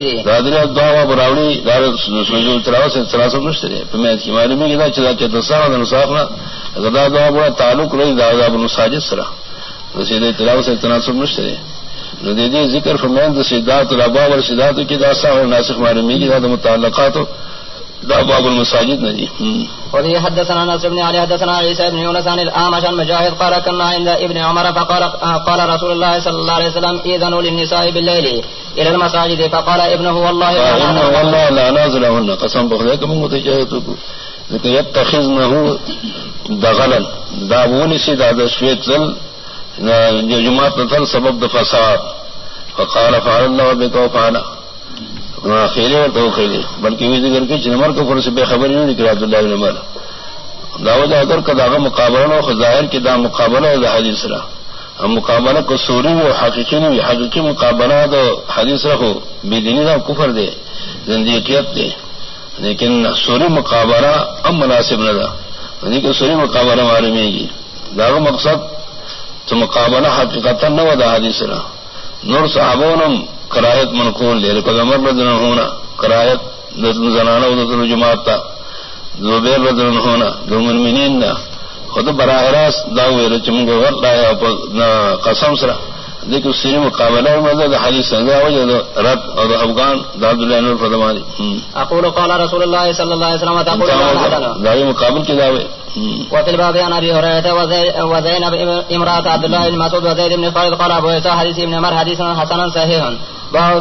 دادری دعا براوڑی دار سوجو تراو سے نشتے پہ میں کی معلومی کی دا دا نصافنا غدا برا تعلق رہی دا دا ساجد سرا۔ تراو سے تناسب نشتے نو دے ذکر فرمین دا کی دا سا ناسخ معلومی کی دا دا دا باب المساجد ندی وفي حدثنا نصر بن علي حدثنا عيسى بن يونس عن الأعمش المجاهد قال كنا عند ابن عمر، فقال، قال رسول الله صلى الله عليه وسلم إذنوا للنساء بالليل إلى المساجد فقال ابنه والله لا والله لا نازلهن قسم بخذيك من متجاهدكم لكن يتخذنه دغلا. دابوني سيد هذا شويت زل جماعت نتل سبب فساد. فقال فعل الله بك وفعله خیرے اور تو خیرے بلکہ بھی ذکر کے چنمر کو فرص بے خبر نہیں نکلا عبداللہ بن عمر. داود اگر کا داغا مقابلہ ہو ظاہر کے دا مقابلہ ہے حدیث رہا ہم مقابلہ کو سوری ہو حقیقی نہیں، حقیقی مقابلہ تو حدیث رہو بے دینی دا کفر دے زندگیت دے۔ لیکن سوری مقابلہ اب مناسب نہ تھا۔ یعنی لیکن سوری مقابلہ معلوم گی جی۔ داغا مقصد تو مقابلہ حقیقت نہ ہوا دا حدیث رہا۔ نور صاحبونم کرایت منقول دے پیغمبر بدن ہونا کرایت زنانہ ادھر جماعت تھا زبیر بدن ہونا دو منمنین نہ خود براہ راست داوے رچم گو لایا قسم سرا. دیکھو سری مقابلہ مدد حدیث سنگا وجہ رد اور افغان داد اللہ نور فرمانی اقول قال رسول الله صلى الله عليه وسلم تقول داوی مقابل کے دعوے وفي الباب عن ابي هريره وزينب امراه عبد الله بن مسعود وزيد بن خالد قال ابو عيسى حديث ابن عمر حديث حسن صحيح